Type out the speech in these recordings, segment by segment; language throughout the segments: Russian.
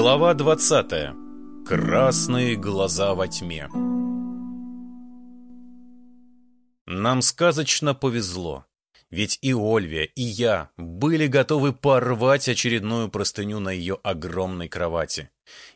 Глава 20. Красные глаза во тьме. Нам сказочно повезло. Ведь и Ольвия, и я были готовы порвать очередную простыню на ее огромной кровати.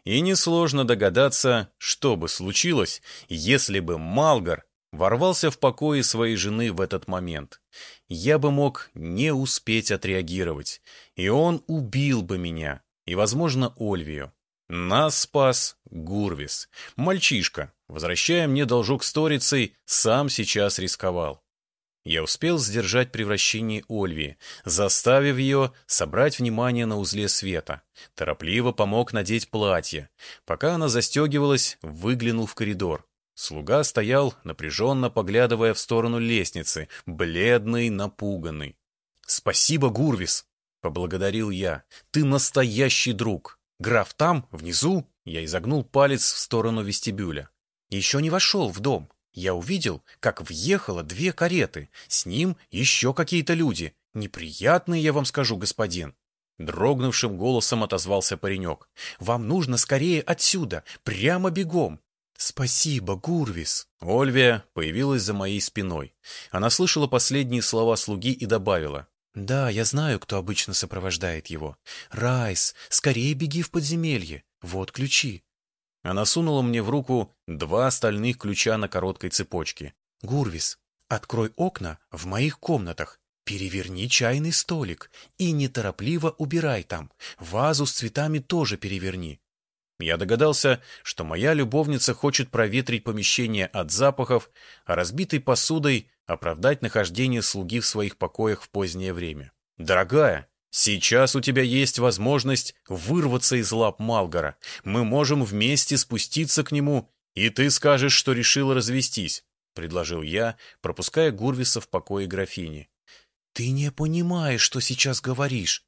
И несложно догадаться, что бы случилось, если бы Малгар ворвался в покои своей жены в этот момент. Я бы мог не успеть отреагировать, и он убил бы меня, и, возможно, Ольвию. Нас спас Гурвис. Мальчишка, возвращая мне должок сторицей, сам сейчас рисковал. Я успел сдержать превращение Ольвии, заставив ее собрать внимание на узле света. Торопливо помог надеть платье. Пока она застегивалась, выглянул в коридор. Слуга стоял, напряженно поглядывая в сторону лестницы, бледный, напуганный. «Спасибо, Гурвис!» — поблагодарил я. «Ты настоящий друг!» Граф там, внизу. Я изогнул палец в сторону вестибюля. Еще не вошел в дом. Я увидел, как въехало две кареты. С ним еще какие-то люди. Неприятные, я вам скажу, господин. Дрогнувшим голосом отозвался паренек. «Вам нужно скорее отсюда, прямо бегом!» «Спасибо, Гурвис!» Ольвия появилась за моей спиной. Она слышала последние слова слуги и добавила. «Да, я знаю, кто обычно сопровождает его. Райс, скорее беги в подземелье. Вот ключи». Она сунула мне в руку два остальных ключа на короткой цепочке. «Гурвис, открой окна в моих комнатах, переверни чайный столик и неторопливо убирай там. Вазу с цветами тоже переверни». Я догадался, что моя любовница хочет проветрить помещение от запахов, а разбитой посудой оправдать нахождение слуги в своих покоях в позднее время. «Дорогая, сейчас у тебя есть возможность вырваться из лап Малгора. Мы можем вместе спуститься к нему, и ты скажешь, что решила развестись», — предложил я, пропуская Гурвиса в покое графини. «Ты не понимаешь, что сейчас говоришь»,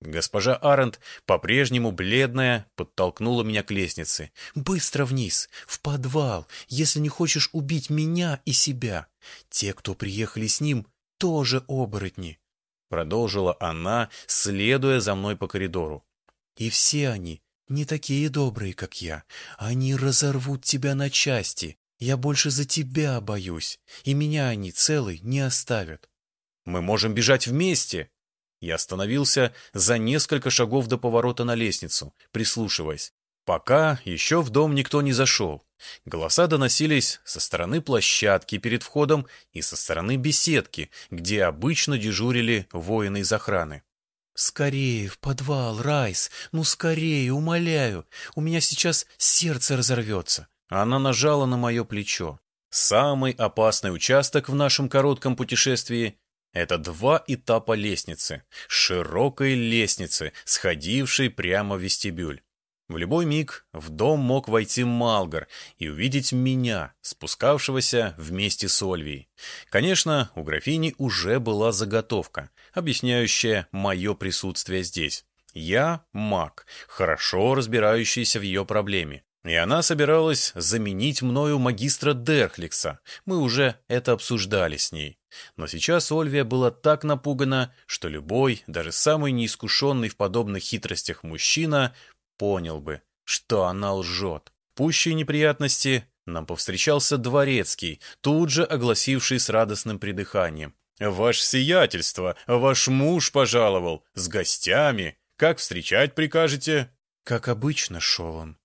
Госпожа Арент, по-прежнему бледная, подтолкнула меня к лестнице. «Быстро вниз, в подвал, если не хочешь убить меня и себя. Те, кто приехали с ним, тоже оборотни», — продолжила она, следуя за мной по коридору. «И все они не такие добрые, как я. Они разорвут тебя на части. Я больше за тебя боюсь, и меня они целый не оставят». «Мы можем бежать вместе», я остановился за несколько шагов до поворота на лестницу, прислушиваясь. Пока еще в дом никто не зашел. Голоса доносились со стороны площадки перед входом и со стороны беседки, где обычно дежурили воины из охраны. «Скорее, в подвал, Райс! Ну, скорее, умоляю! У меня сейчас сердце разорвется!» Она нажала на мое плечо. Самый опасный участок в нашем коротком путешествии это два этапа лестницы, широкой лестницы, сходившей прямо в вестибюль. В любой миг в дом мог войти Малгар и увидеть меня, спускавшегося вместе с Ольвией. Конечно, у графини уже была заготовка, объясняющая мое присутствие здесь. Я маг, хорошо разбирающийся в ее проблеме. И она собиралась заменить мною магистра Дерхликса. Мы уже это обсуждали с ней. Но сейчас Ольвия была так напугана, что любой, даже самый неискушенный в подобных хитростях мужчина, понял бы, что она лжет. Пущей неприятности нам повстречался дворецкий, тут же огласивший с радостным придыханием. «Ваше сиятельство, ваш муж пожаловал, с гостями. Как встречать прикажете?» «Как обычно шел он»,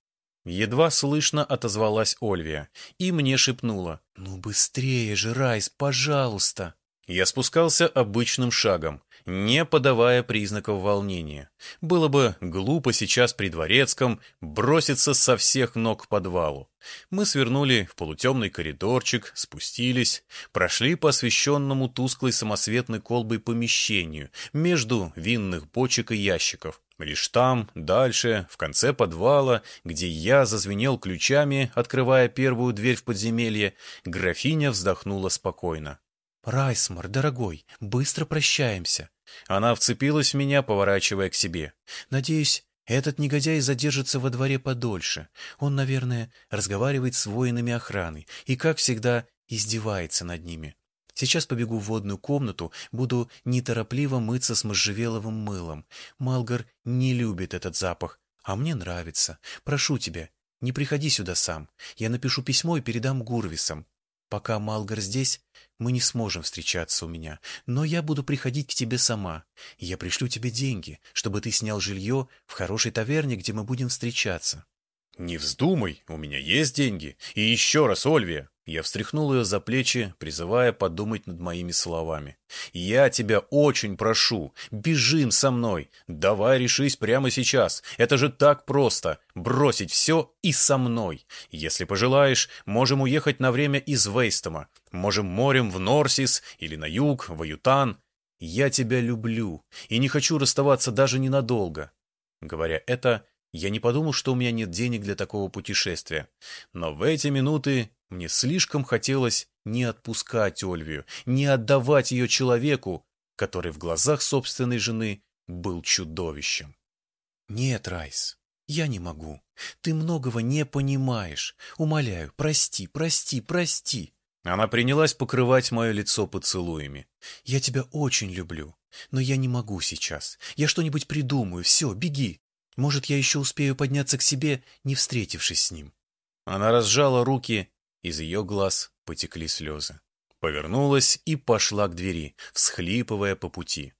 Едва слышно отозвалась Ольвия и мне шепнула. «Ну быстрее же, Райс, пожалуйста!» Я спускался обычным шагом, не подавая признаков волнения. Было бы глупо сейчас при дворецком броситься со всех ног к подвалу. Мы свернули в полутемный коридорчик, спустились, прошли по освещенному тусклой самосветной колбой помещению между винных бочек и ящиков. Лишь там, дальше, в конце подвала, где я зазвенел ключами, открывая первую дверь в подземелье, графиня вздохнула спокойно. «Райсмар, дорогой, быстро прощаемся». Она вцепилась в меня, поворачивая к себе. «Надеюсь, этот негодяй задержится во дворе подольше. Он, наверное, разговаривает с воинами охраны и, как всегда, издевается над ними. Сейчас побегу в водную комнату, буду неторопливо мыться с можжевеловым мылом. Малгар не любит этот запах, А мне нравится. Прошу тебя, не приходи сюда сам. Я напишу письмо и передам Гурвисам. Пока Малгар здесь, мы не сможем встречаться у меня, но я буду приходить к тебе сама. Я пришлю тебе деньги, чтобы ты снял жилье в хорошей таверне, где мы будем встречаться. «Не вздумай, у меня есть деньги. И еще раз, Ольвия!» Я встряхнул ее за плечи, призывая подумать над моими словами. «Я тебя очень прошу, бежим со мной. Давай решись прямо сейчас. Это же так просто. Бросить все и со мной. Если пожелаешь, можем уехать на время из Вейстома. Можем морем в Норсис или на юг, в Аютан. Я тебя люблю и не хочу расставаться даже ненадолго». Говоря это, я не подумал, что у меня нет денег для такого путешествия. Но в эти минуты мне слишком хотелось не отпускать Ольвию, не отдавать ее человеку, который в глазах собственной жены был чудовищем. «Нет, Райс, я не могу. Ты многого не понимаешь. Умоляю, прости, прости, прости». Она принялась покрывать мое лицо поцелуями. «Я тебя очень люблю, но я не могу сейчас. Я что-нибудь придумаю. Все, беги. Может, я еще успею подняться к себе, не встретившись с ним». Она разжала руки из ее глаз потекли слезы. Повернулась и пошла к двери, всхлипывая по пути.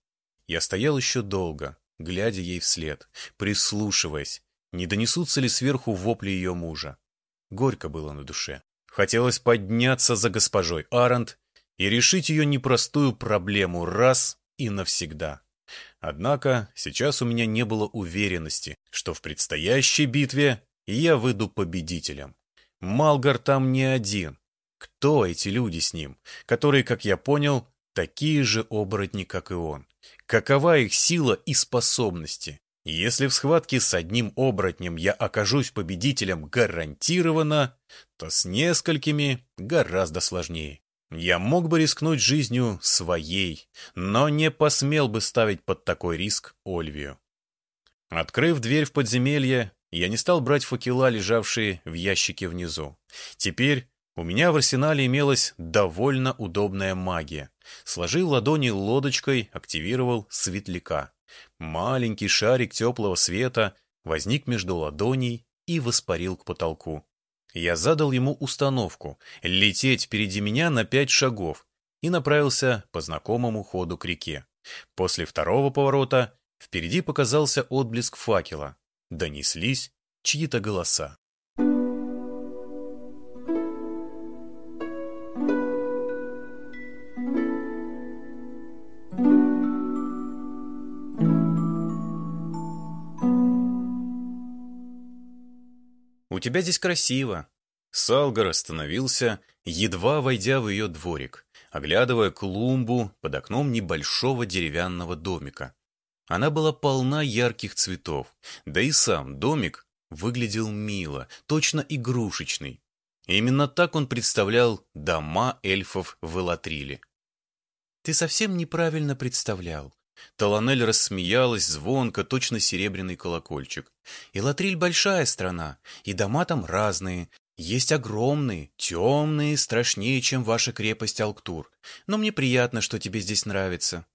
Я стоял еще долго, глядя ей вслед, прислушиваясь, не донесутся ли сверху вопли ее мужа. Горько было на душе. Хотелось подняться за госпожой Арант и решить ее непростую проблему раз и навсегда. Однако сейчас у меня не было уверенности, что в предстоящей битве я выйду победителем. Малгар там не один. Кто эти люди с ним, которые, как я понял, такие же оборотни, как и он? Какова их сила и способности? Если в схватке с одним оборотнем я окажусь победителем гарантированно, то с несколькими гораздо сложнее. Я мог бы рискнуть жизнью своей, но не посмел бы ставить под такой риск Ольвию. Открыв дверь в подземелье, я не стал брать факела, лежавшие в ящике внизу. Теперь у меня в арсенале имелась довольно удобная магия. Сложил ладони лодочкой, активировал светляка. Маленький шарик теплого света возник между ладоней и воспарил к потолку. Я задал ему установку — лететь впереди меня на пять шагов и направился по знакомому ходу к реке. После второго поворота впереди показался отблеск факела донеслись чьи-то голоса. «У тебя здесь красиво». Салгар остановился, едва войдя в ее дворик, оглядывая клумбу под окном небольшого деревянного домика. Она была полна ярких цветов, да и сам домик выглядел мило, точно игрушечный. именно так он представлял дома эльфов в Элатриле. «Ты совсем неправильно представлял», Таланель рассмеялась звонко, точно серебряный колокольчик. «Элатриль большая страна, и дома там разные. Есть огромные, темные, страшнее, чем ваша крепость Алктур. Но мне приятно, что тебе здесь нравится.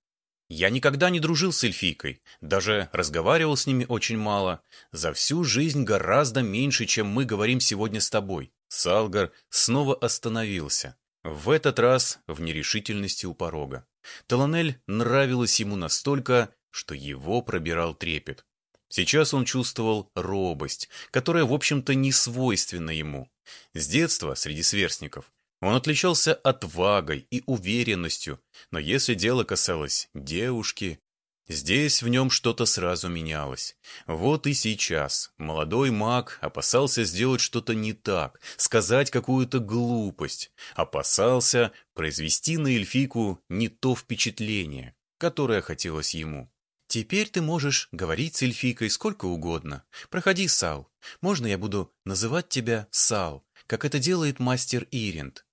Я никогда не дружил с эльфийкой, даже разговаривал с ними очень мало. За всю жизнь гораздо меньше, чем мы говорим сегодня с тобой. Салгар снова остановился. В этот раз в нерешительности у порога. Таланель нравилась ему настолько, что его пробирал трепет. Сейчас он чувствовал робость, которая, в общем-то, не свойственна ему. С детства, среди сверстников, он отличался отвагой и уверенностью, но если дело касалось девушки, здесь в нем что-то сразу менялось. Вот и сейчас молодой маг опасался сделать что-то не так, сказать какую-то глупость, опасался произвести на эльфийку не то впечатление, которое хотелось ему. «Теперь ты можешь говорить с эльфийкой сколько угодно. Проходи, Сал. Можно я буду называть тебя Сал, как это делает мастер Иринд?»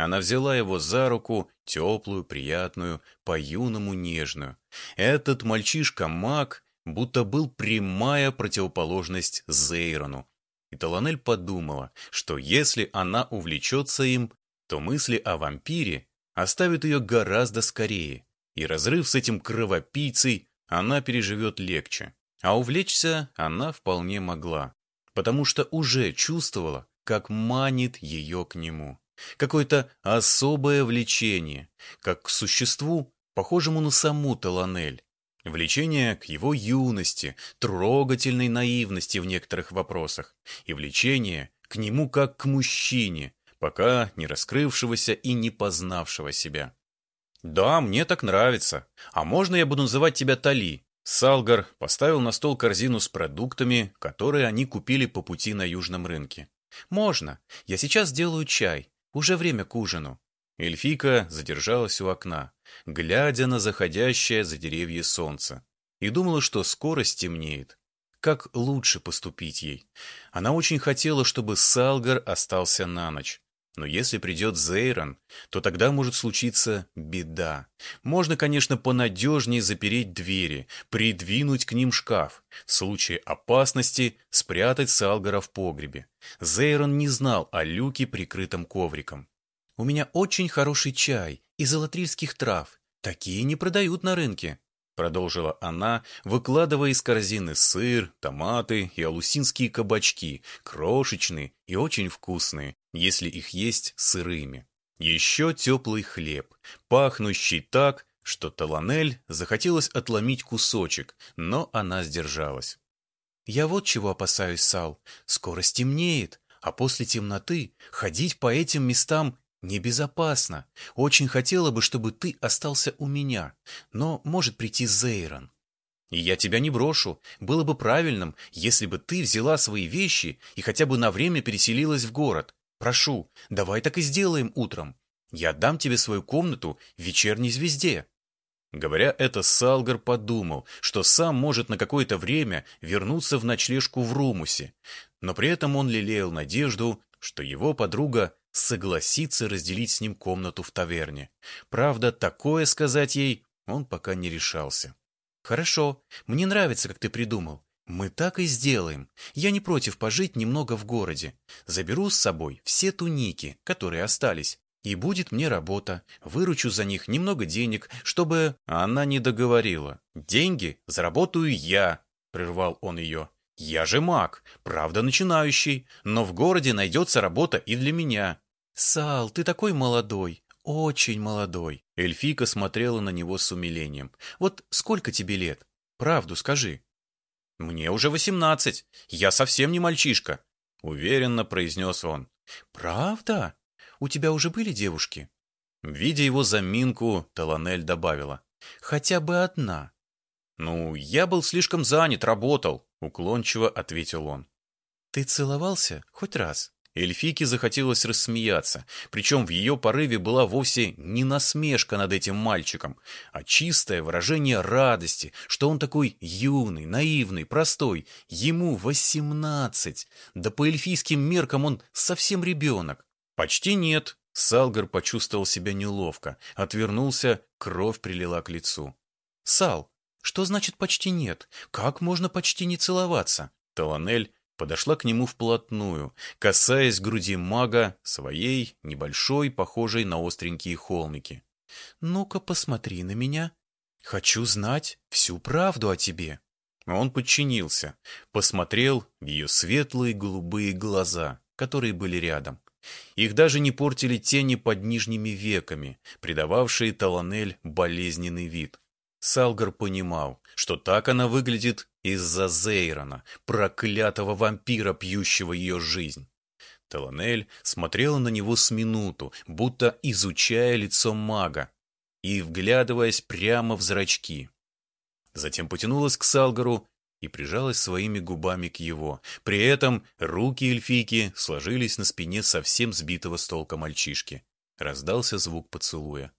Она взяла его за руку, теплую, приятную, по-юному нежную. Этот мальчишка-маг будто был прямая противоположность Зейрону. И Таланель подумала, что если она увлечется им, то мысли о вампире оставят ее гораздо скорее, и разрыв с этим кровопийцей она переживет легче. А увлечься она вполне могла, потому что уже чувствовала, как манит ее к нему. Какое-то особое влечение, как к существу, похожему на саму Таланель. Влечение к его юности, трогательной наивности в некоторых вопросах, и влечение к нему как к мужчине, пока не раскрывшегося и не познавшего себя. «Да, мне так нравится. А можно я буду называть тебя Тали?» Салгар поставил на стол корзину с продуктами, которые они купили по пути на южном рынке. «Можно. Я сейчас сделаю чай. Уже время к ужину». Эльфика задержалась у окна, глядя на заходящее за деревья солнце, и думала, что скоро стемнеет. Как лучше поступить ей? Она очень хотела, чтобы Салгар остался на ночь. Но если придет Зейрон, то тогда может случиться беда. Можно, конечно, понадежнее запереть двери, придвинуть к ним шкаф. В случае опасности спрятать Салгара в погребе. Зейрон не знал о люке, прикрытом ковриком. «У меня очень хороший чай из алатрильских трав. Такие не продают на рынке», продолжила она, выкладывая из корзины сыр, томаты и алусинские кабачки, крошечные и очень вкусные, если их есть сырыми. Еще теплый хлеб, пахнущий так, что Таланель захотелось отломить кусочек, но она сдержалась. «Я вот чего опасаюсь, Сал. Скоро стемнеет, а после темноты ходить по этим местам Небезопасно. Очень хотела бы, чтобы ты остался у меня, но может прийти Зейрон. И я тебя не брошу. Было бы правильным, если бы ты взяла свои вещи и хотя бы на время переселилась в город. Прошу, давай так и сделаем утром. Я отдам тебе свою комнату в вечерней звезде. Говоря это, Салгар подумал, что сам может на какое-то время вернуться в ночлежку в Румусе, но при этом он лелеял надежду, что его подруга согласится разделить с ним комнату в таверне. Правда, такое сказать ей он пока не решался. «Хорошо, мне нравится, как ты придумал. Мы так и сделаем. Я не против пожить немного в городе. Заберу с собой все туники, которые остались. И будет мне работа. Выручу за них немного денег, чтобы...» Она не договорила. «Деньги заработаю я», — прервал он ее. Я же маг, правда начинающий, но в городе найдется работа и для меня. Сал, ты такой молодой, очень молодой. Эльфика смотрела на него с умилением. Вот сколько тебе лет? Правду скажи. Мне уже восемнадцать. Я совсем не мальчишка, уверенно произнес он. Правда? У тебя уже были девушки? Видя его заминку, Таланель добавила. Хотя бы одна. Ну, я был слишком занят, работал. Уклончиво ответил он. «Ты целовался хоть раз?» Эльфике захотелось рассмеяться, причем в ее порыве была вовсе не насмешка над этим мальчиком, а чистое выражение радости, что он такой юный, наивный, простой. Ему восемнадцать. Да по эльфийским меркам он совсем ребенок. «Почти нет». Салгар почувствовал себя неловко, отвернулся, кровь прилила к лицу. «Сал, что значит почти нет? Как можно почти не целоваться? Таланель подошла к нему вплотную, касаясь груди мага своей небольшой, похожей на остренькие холмики. «Ну-ка, посмотри на меня. Хочу знать всю правду о тебе». Он подчинился, посмотрел в ее светлые голубые глаза, которые были рядом. Их даже не портили тени под нижними веками, придававшие Таланель болезненный вид. Салгар понимал, что так она выглядит из-за Зейрона, проклятого вампира, пьющего ее жизнь. Таланель смотрела на него с минуту, будто изучая лицо мага и вглядываясь прямо в зрачки. Затем потянулась к Салгару и прижалась своими губами к его. При этом руки эльфийки сложились на спине совсем сбитого с толка мальчишки. Раздался звук поцелуя.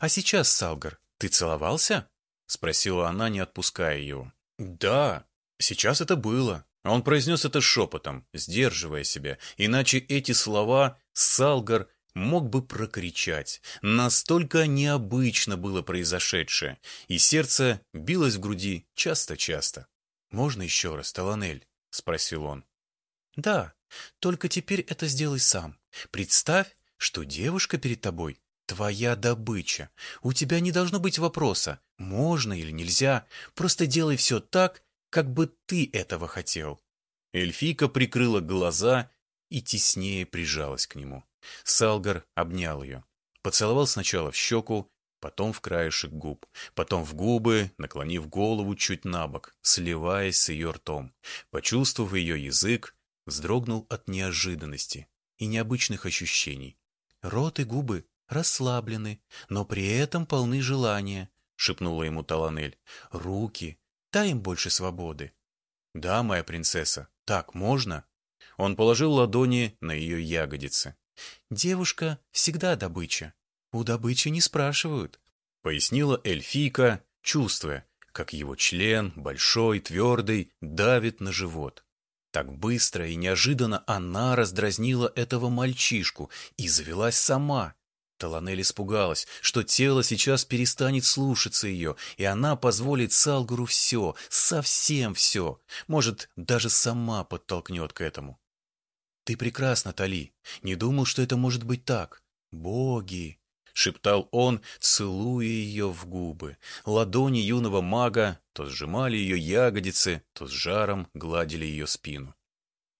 «А сейчас, Салгар, ты целовался?» — спросила она, не отпуская его. «Да, сейчас это было». Он произнес это шепотом, сдерживая себя, иначе эти слова Салгар мог бы прокричать. Настолько необычно было произошедшее, и сердце билось в груди часто-часто. «Можно еще раз, Таланель?» — спросил он. «Да, только теперь это сделай сам. Представь, что девушка перед тобой Твоя добыча. У тебя не должно быть вопроса, можно или нельзя. Просто делай все так, как бы ты этого хотел. Эльфийка прикрыла глаза и теснее прижалась к нему. Салгар обнял ее. Поцеловал сначала в щеку, потом в краешек губ, потом в губы, наклонив голову чуть на бок, сливаясь с ее ртом. Почувствовав ее язык, вздрогнул от неожиданности и необычных ощущений. Рот и губы расслаблены, но при этом полны желания, — шепнула ему Таланель. Руки, дай им больше свободы. Да, моя принцесса, так можно? Он положил ладони на ее ягодицы. Девушка всегда добыча. У добычи не спрашивают, — пояснила эльфийка, чувствуя, как его член, большой, твердый, давит на живот. Так быстро и неожиданно она раздразнила этого мальчишку и завелась сама. Таланель испугалась, что тело сейчас перестанет слушаться ее, и она позволит Салгуру все, совсем все, может, даже сама подтолкнет к этому. «Ты прекрасна, Тали. Не думал, что это может быть так. Боги!» — шептал он, целуя ее в губы. Ладони юного мага то сжимали ее ягодицы, то с жаром гладили ее спину.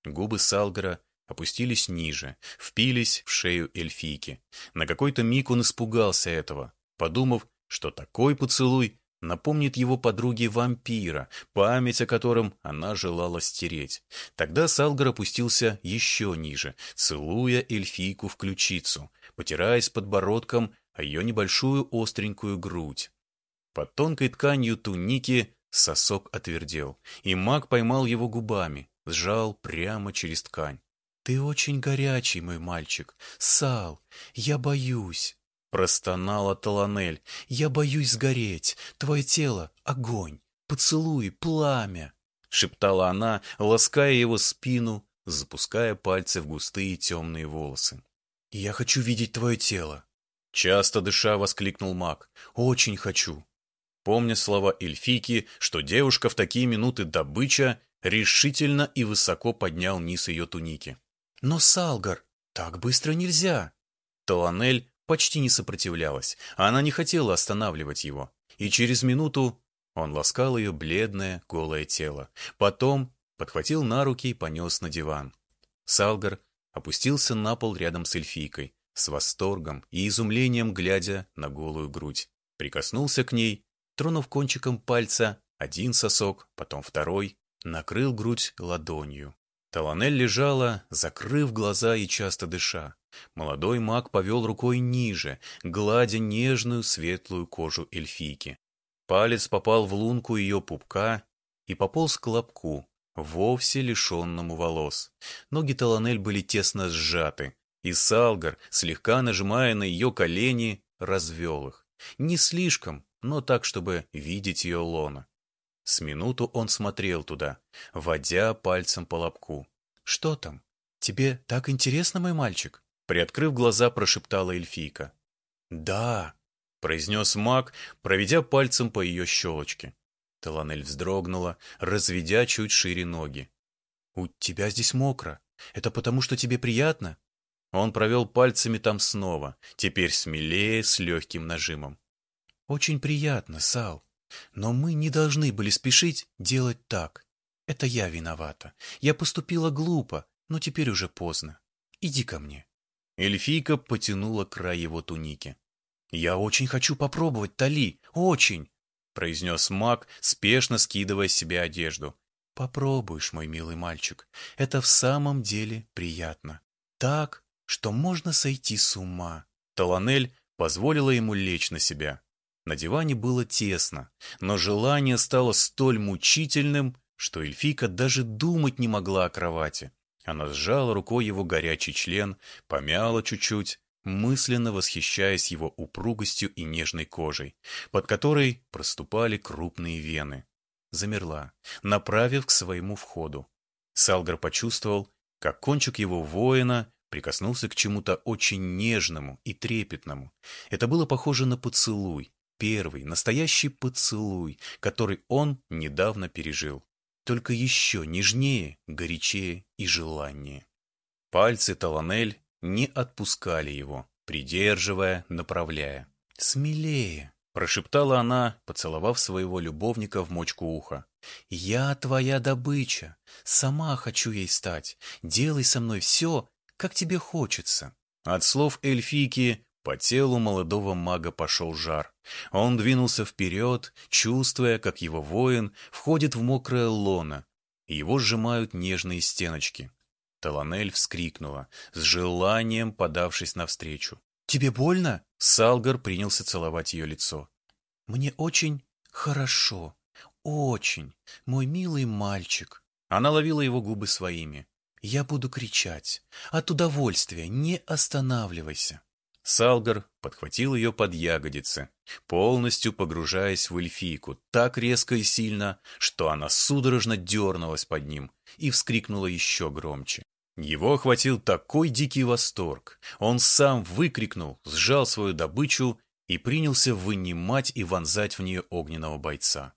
Губы Салгара опустились ниже, впились в шею эльфийки. На какой-то миг он испугался этого, подумав, что такой поцелуй напомнит его подруге вампира, память о котором она желала стереть. Тогда Салгар опустился еще ниже, целуя эльфийку в ключицу, потираясь подбородком о ее небольшую остренькую грудь. Под тонкой тканью туники сосок отвердел, и маг поймал его губами, сжал прямо через ткань. «Ты очень горячий, мой мальчик. Сал, я боюсь!» Простонала Таланель. «Я боюсь сгореть. Твое тело — огонь. Поцелуй, пламя!» Шептала она, лаская его спину, запуская пальцы в густые темные волосы. «Я хочу видеть твое тело!» Часто дыша воскликнул маг. «Очень хочу!» Помня слова эльфийки, что девушка в такие минуты добыча, решительно и высоко поднял низ ее туники. «Но, Салгар, так быстро нельзя!» Таланель почти не сопротивлялась, она не хотела останавливать его. И через минуту он ласкал ее бледное, голое тело. Потом подхватил на руки и понес на диван. Салгар опустился на пол рядом с эльфийкой, с восторгом и изумлением глядя на голую грудь. Прикоснулся к ней, тронув кончиком пальца один сосок, потом второй, накрыл грудь ладонью. Таланель лежала, закрыв глаза и часто дыша. Молодой маг повел рукой ниже, гладя нежную светлую кожу эльфийки. Палец попал в лунку ее пупка и пополз к лобку, вовсе лишенному волос. Ноги Таланель были тесно сжаты, и Салгар, слегка нажимая на ее колени, развел их. Не слишком, но так, чтобы видеть ее лона. С минуту он смотрел туда, водя пальцем по лобку. «Что там? Тебе так интересно, мой мальчик?» Приоткрыв глаза, прошептала эльфийка. «Да», — произнес маг, проведя пальцем по ее щелочке. Таланель вздрогнула, разведя чуть шире ноги. «У тебя здесь мокро. Это потому, что тебе приятно?» Он провел пальцами там снова, теперь смелее, с легким нажимом. «Очень приятно, Сал. Но мы не должны были спешить делать так. Это я виновата. Я поступила глупо, но теперь уже поздно. Иди ко мне. Эльфийка потянула край его туники. «Я очень хочу попробовать, Тали, очень!» произнес маг, спешно скидывая с себя одежду. «Попробуешь, мой милый мальчик. Это в самом деле приятно. Так, что можно сойти с ума». Таланель позволила ему лечь на себя. На диване было тесно, но желание стало столь мучительным, что эльфийка даже думать не могла о кровати. Она сжала рукой его горячий член, помяла чуть-чуть, мысленно восхищаясь его упругостью и нежной кожей, под которой проступали крупные вены. Замерла, направив к своему входу. Салгар почувствовал, как кончик его воина прикоснулся к чему-то очень нежному и трепетному. Это было похоже на поцелуй, первый, настоящий поцелуй, который он недавно пережил. Только еще нежнее, горячее и желаннее. Пальцы Таланель не отпускали его, придерживая, направляя. «Смелее!» Прошептала она, поцеловав своего любовника в мочку уха. «Я твоя добыча. Сама хочу ей стать. Делай со мной все, как тебе хочется». От слов эльфийки по телу молодого мага пошел жар. Он двинулся вперед, чувствуя, как его воин входит в мокрое лоно. Его сжимают нежные стеночки. Таланель вскрикнула, с желанием подавшись навстречу. «Тебе больно?» Салгар принялся целовать ее лицо. «Мне очень хорошо. Очень. Мой милый мальчик». Она ловила его губы своими. «Я буду кричать. От удовольствия. Не останавливайся». Салгар подхватил ее под ягодицы, полностью погружаясь в эльфийку так резко и сильно, что она судорожно дернулась под ним и вскрикнула еще громче. Его охватил такой дикий восторг. Он сам выкрикнул, сжал свою добычу и принялся вынимать и вонзать в нее огненного бойца.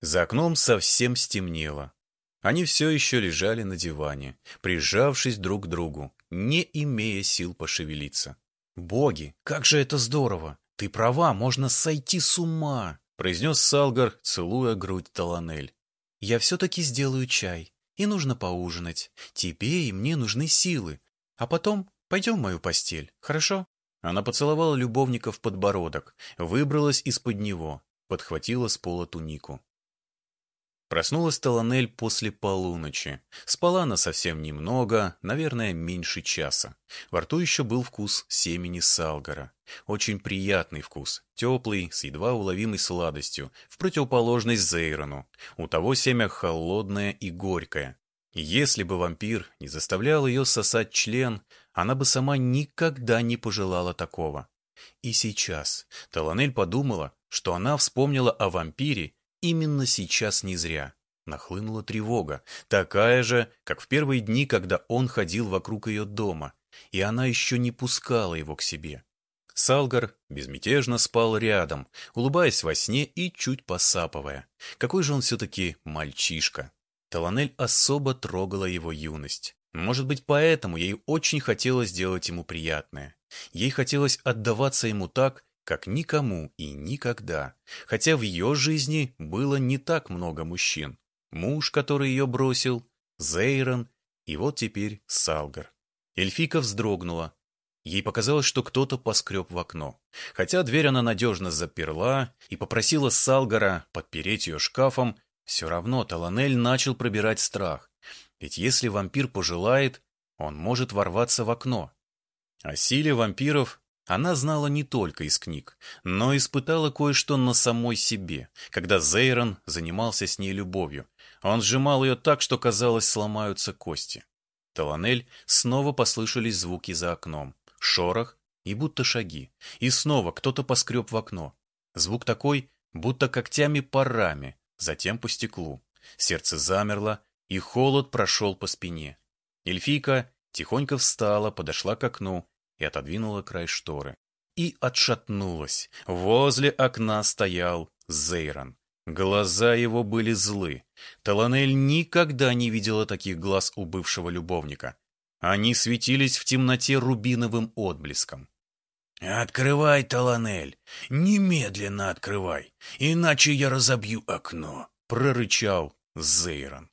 За окном совсем стемнело. Они все еще лежали на диване, прижавшись друг к другу, не имея сил пошевелиться. «Боги, как же это здорово! Ты права, можно сойти с ума!» произнес Салгар, целуя грудь Таланель. «Я все-таки сделаю чай и нужно поужинать. Тебе и мне нужны силы. А потом пойдем в мою постель, хорошо?» Она поцеловала любовника в подбородок, выбралась из-под него, подхватила с пола тунику. Проснулась Таланель после полуночи. Спала она совсем немного, наверное, меньше часа. Во рту еще был вкус семени салгара. Очень приятный вкус, теплый, с едва уловимой сладостью, в противоположность Зейрону. У того семя холодное и горькое. Если бы вампир не заставлял ее сосать член, она бы сама никогда не пожелала такого. И сейчас Таланель подумала, что она вспомнила о вампире Именно сейчас не зря. Нахлынула тревога, такая же, как в первые дни, когда он ходил вокруг ее дома, и она еще не пускала его к себе. Салгар безмятежно спал рядом, улыбаясь во сне и чуть посапывая. Какой же он все-таки мальчишка. Таланель особо трогала его юность. Может быть, поэтому ей очень хотелось сделать ему приятное. Ей хотелось отдаваться ему так, как никому и никогда, хотя в ее жизни было не так много мужчин. Муж, который ее бросил, Зейрон и вот теперь Салгар. Эльфика вздрогнула. Ей показалось, что кто-то поскреб в окно. Хотя дверь она надежно заперла и попросила Салгара подпереть ее шкафом, все равно Таланель начал пробирать страх. Ведь если вампир пожелает, он может ворваться в окно. О силе вампиров она знала не только из книг, но испытала кое-что на самой себе, когда Зейрон занимался с ней любовью. Он сжимал ее так, что, казалось, сломаются кости. Таланель снова послышались звуки за окном. Шорох и будто шаги. И снова кто-то поскреб в окно. Звук такой, будто когтями по раме, затем по стеклу. Сердце замерло, и холод прошел по спине. Эльфийка тихонько встала, подошла к окну и отодвинула край шторы. И отшатнулась. Возле окна стоял Зейрон. Глаза его были злы. Таланель никогда не видела таких глаз у бывшего любовника. Они светились в темноте рубиновым отблеском. «Открывай, Таланель! Немедленно открывай, иначе я разобью окно!» — прорычал Зейрон.